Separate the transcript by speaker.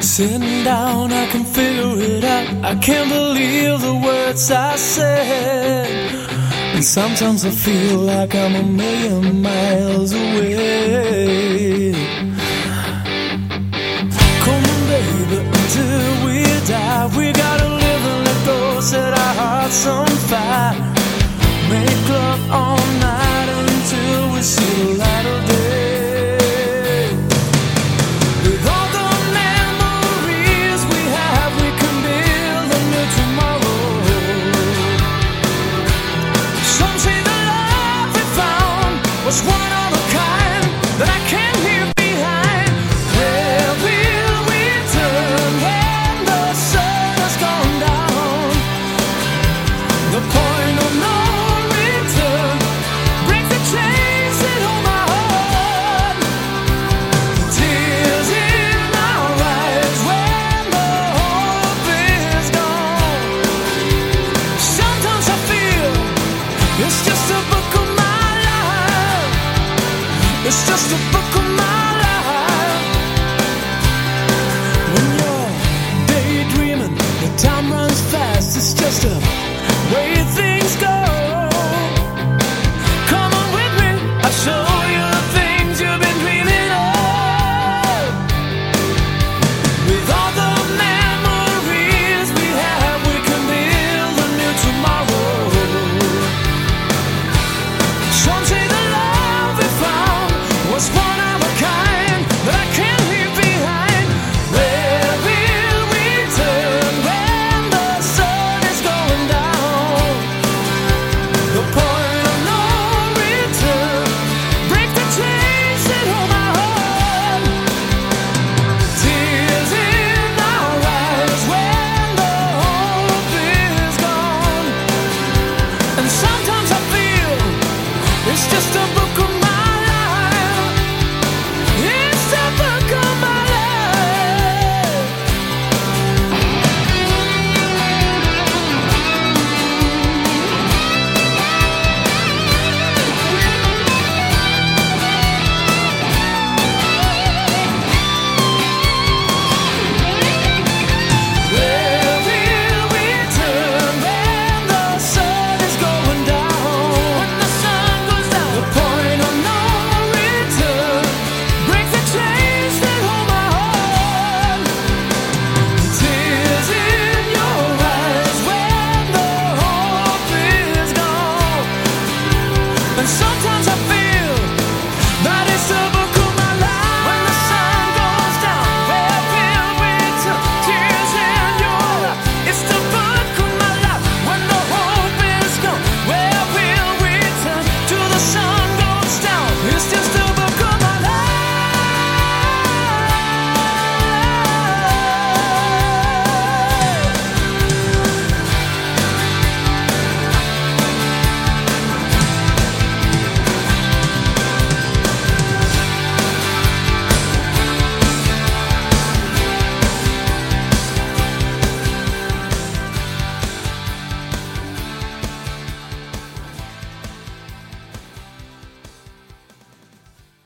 Speaker 1: Sitting down, I can figure it out. I can't believe the words I said. And sometimes I feel like I'm a million miles away. Come on, baby, until we die, we gotta live and let go. Set our hearts on fire. Make love on It's just a book of mine. And sometimes I